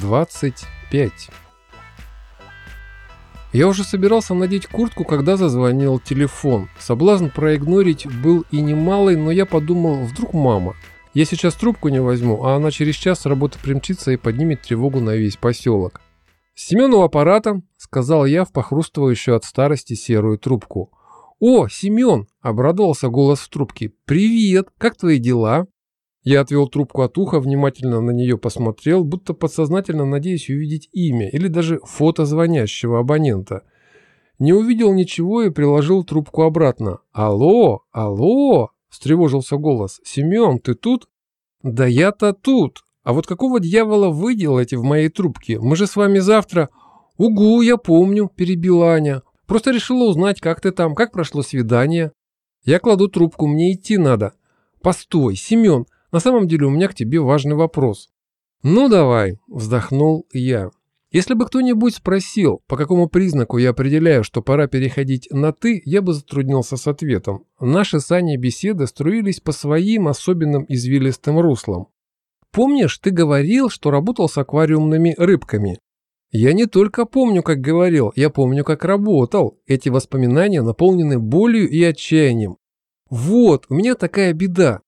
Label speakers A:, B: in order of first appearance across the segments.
A: 25. Я уже собирался надеть куртку, когда зазвонил телефон. Соблазн проигнорить был и немалый, но я подумал, вдруг мама. Я сейчас трубку не возьму, а она через час с работы примчится и поднимет тревогу на весь поселок. «Семен у аппарата», — сказал я в похрустывающую от старости серую трубку. «О, Семен!» — обрадовался голос в трубке. «Привет! Как твои дела?» Я отвел трубку от уха, внимательно на нее посмотрел, будто подсознательно надеясь увидеть имя или даже фото звонящего абонента. Не увидел ничего и приложил трубку обратно. «Алло! Алло!» – встревожился голос. «Семен, ты тут?» «Да я-то тут! А вот какого дьявола вы делаете в моей трубке? Мы же с вами завтра...» «Угу, я помню», – перебила Аня. «Просто решила узнать, как ты там, как прошло свидание». «Я кладу трубку, мне идти надо». «Постой, Семен, на самом деле у меня к тебе важный вопрос». «Ну давай», – вздохнул я. Если бы кто-нибудь спросил, по какому признаку я определяю, что пора переходить на «ты», я бы затруднился с ответом. Наши с Аней беседы струились по своим особенным извилистым руслам. Помнишь, ты говорил, что работал с аквариумными рыбками? Я не только помню, как говорил, я помню, как работал. Эти воспоминания наполнены болью и отчаянием. Вот, у меня такая беда.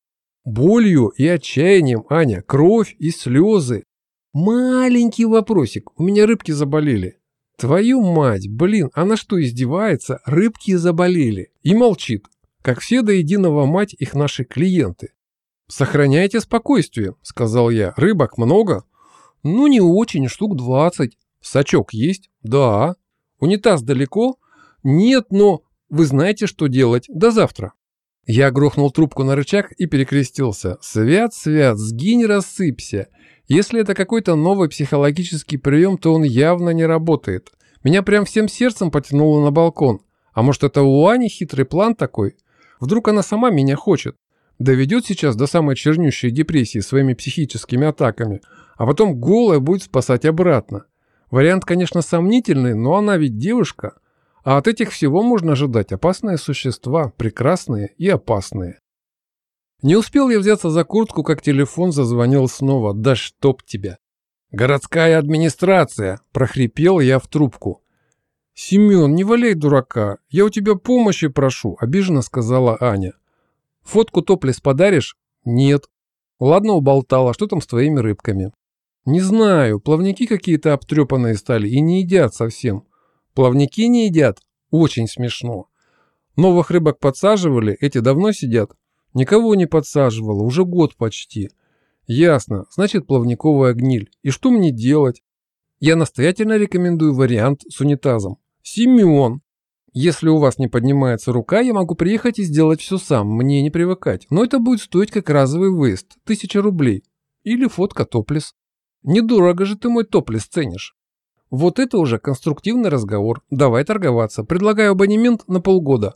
A: Болью и отчаянием, Аня, кровь и слезы. Маленький вопросик, у меня рыбки заболели. Твою мать, блин, она что, издевается? Рыбки заболели. И молчит. Как все до единого мать их наши клиенты. «Сохраняйте спокойствие», — сказал я. «Рыбок много?» «Ну, не очень, штук двадцать». «Сачок есть?» «Да». «Унитаз далеко?» «Нет, но вы знаете, что делать. До завтра». Я грохнул трубку на рычаг и перекрестился. «Свят, свят, сгинь, рассыпься. Если это какой-то новый психологический прием, то он явно не работает. Меня прям всем сердцем потянуло на балкон. А может, это у Ани хитрый план такой? Вдруг она сама меня хочет? Доведет сейчас до самой чернющей депрессии своими психическими атаками, а потом голая будет спасать обратно. Вариант, конечно, сомнительный, но она ведь девушка – а от этих всего можно ожидать опасные существа, прекрасные и опасные. Не успел я взяться за куртку, как телефон зазвонил снова. Да чтоб тебя! «Городская администрация!» – прохрипел я в трубку. «Семен, не валяй дурака, я у тебя помощи прошу», – обиженно сказала Аня. «Фотку топлес подаришь?» «Нет». «Ладно, уболтала, что там с твоими рыбками?» «Не знаю, плавники какие-то обтрепанные стали и не едят совсем. Плавники не едят? Очень смешно. Новых рыбок подсаживали, эти давно сидят? Никого не подсаживало, уже год почти. Ясно, значит плавниковая гниль. И что мне делать? Я настоятельно рекомендую вариант с унитазом. Семен! Если у вас не поднимается рука, я могу приехать и сделать все сам, мне не привыкать. Но это будет стоить как разовый выезд, тысяча рублей. Или фотка топлес. Недорого же ты мой топлес ценишь. Вот это уже конструктивный разговор. Давай торговаться. Предлагаю абонемент на полгода.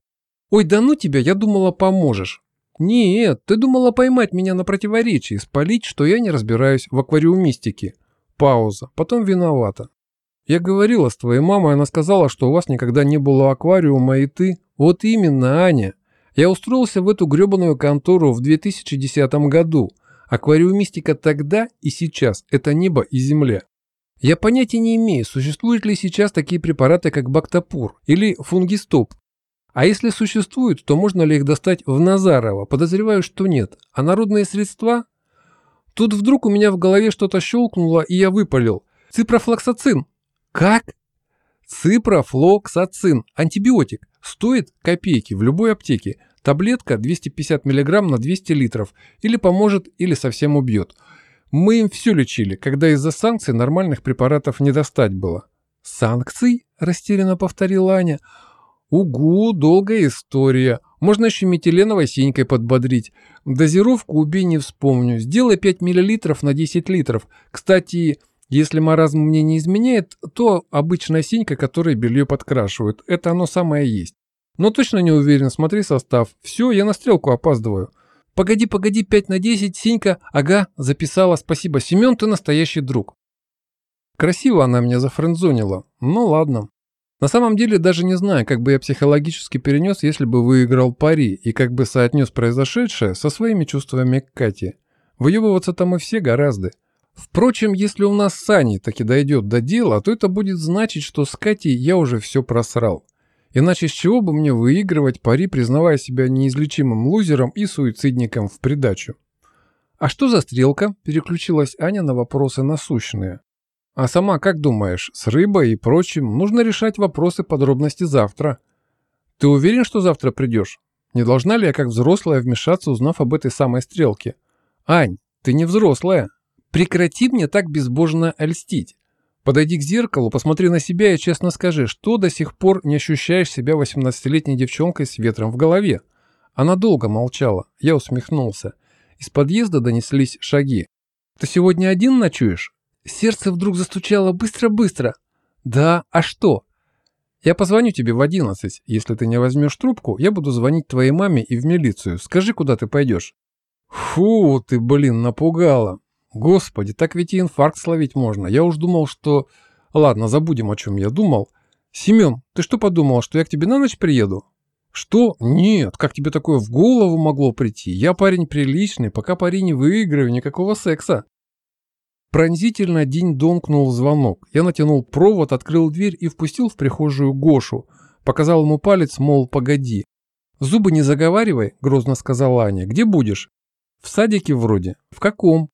A: Ой, да ну тебя, я думала, поможешь. Нет, ты думала поймать меня на противоречии, спалить, что я не разбираюсь в аквариумистике. Пауза. Потом виновата. Я говорила с твоей мамой, она сказала, что у вас никогда не было аквариума, и ты... Вот именно, Аня. Я устроился в эту гребаную контору в 2010 году. Аквариумистика тогда и сейчас – это небо и земля. Я понятия не имею, существуют ли сейчас такие препараты, как Бактопур или Фунгистоп. А если существуют, то можно ли их достать в Назарово? Подозреваю, что нет. А народные средства? Тут вдруг у меня в голове что-то щелкнуло, и я выпалил. Ципрофлоксацин. Как? Ципрофлоксацин. Антибиотик. Стоит копейки в любой аптеке. Таблетка 250 мг на 200 литров. Или поможет, или совсем убьет. Мы им все лечили, когда из-за санкций нормальных препаратов не достать было. «Санкций?» – растерянно повторила Аня. «Угу, долгая история. Можно еще метиленовой синькой подбодрить. Дозировку убей не вспомню. Сделай 5 мл на 10 литров. Кстати, если маразм мне не изменяет, то обычная синька, которой белье подкрашивают. Это оно самое есть. Но точно не уверен, смотри состав. Все, я на стрелку опаздываю. «Погоди, погоди, пять на десять, Синька, ага, записала, спасибо, Семен, ты настоящий друг». Красиво она меня зафрендзонила, ну ладно. На самом деле даже не знаю, как бы я психологически перенес, если бы выиграл пари, и как бы соотнес произошедшее со своими чувствами к Кате. Выебываться там и все гораздо. Впрочем, если у нас с Аней таки дойдет до дела, то это будет значить, что с Катей я уже все просрал. Иначе с чего бы мне выигрывать пари, признавая себя неизлечимым лузером и суицидником в придачу? «А что за стрелка?» – переключилась Аня на вопросы насущные. «А сама как думаешь, с рыбой и прочим нужно решать вопросы подробности завтра. Ты уверен, что завтра придешь? Не должна ли я как взрослая вмешаться, узнав об этой самой стрелке? Ань, ты не взрослая. Прекрати мне так безбожно льстить. Подойди к зеркалу, посмотри на себя и честно скажи, что до сих пор не ощущаешь себя 18-летней девчонкой с ветром в голове. Она долго молчала. Я усмехнулся. Из подъезда донеслись шаги. «Ты сегодня один ночуешь?» Сердце вдруг застучало быстро-быстро. «Да, а что?» «Я позвоню тебе в одиннадцать. Если ты не возьмешь трубку, я буду звонить твоей маме и в милицию. Скажи, куда ты пойдешь». «Фу, ты, блин, напугала. Господи, так ведь и инфаркт словить можно. Я уж думал, что... Ладно, забудем, о чем я думал. Семен, ты что подумал, что я к тебе на ночь приеду? Что? Нет, как тебе такое в голову могло прийти? Я парень приличный, пока пари не выиграю, никакого секса. Пронзительно день домкнул звонок. Я натянул провод, открыл дверь и впустил в прихожую Гошу. Показал ему палец, мол, погоди. «Зубы не заговаривай», — грозно сказала Аня. «Где будешь?» «В садике вроде». «В каком?»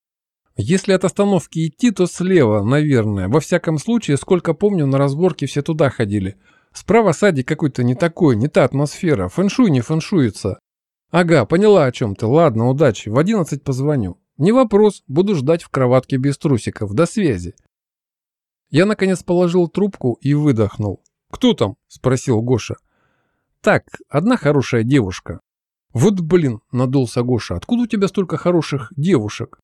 A: Если от остановки идти, то слева, наверное. Во всяком случае, сколько помню, на разборке все туда ходили. Справа садик какой-то не такой, не та атмосфера. Фэншуй не фэншуется. Ага, поняла о чем ты. Ладно, удачи. В одиннадцать позвоню. Не вопрос, буду ждать в кроватке без трусиков. До связи. Я, наконец, положил трубку и выдохнул. «Кто там?» – спросил Гоша. «Так, одна хорошая девушка». «Вот блин», – надулся Гоша, – «откуда у тебя столько хороших девушек?»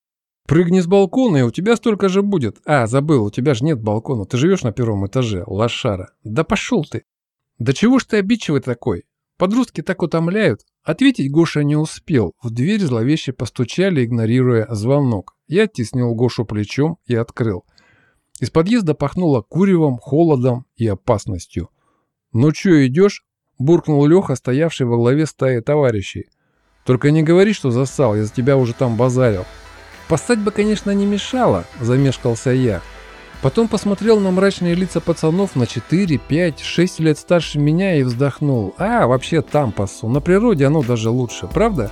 A: Прыгни с балкона, и у тебя столько же будет. А, забыл, у тебя же нет балкона. Ты живешь на первом этаже, лошара. Да пошел ты. Да чего ж ты обидчивый такой? Подростки так утомляют. Ответить Гоша не успел. В дверь зловеще постучали, игнорируя звонок. Я оттеснил Гошу плечом и открыл. Из подъезда пахнуло куревом, холодом и опасностью. «Ну чё, идешь?» – буркнул Леха, стоявший во главе стаи товарищей. «Только не говори, что засал, я за тебя уже там базарил». Бы, конечно, не мешало, замешкался я. Потом посмотрел на мрачные лица пацанов на 4, 5, 6 лет старше меня и вздохнул. А, вообще там пасу. На природе оно даже лучше, правда?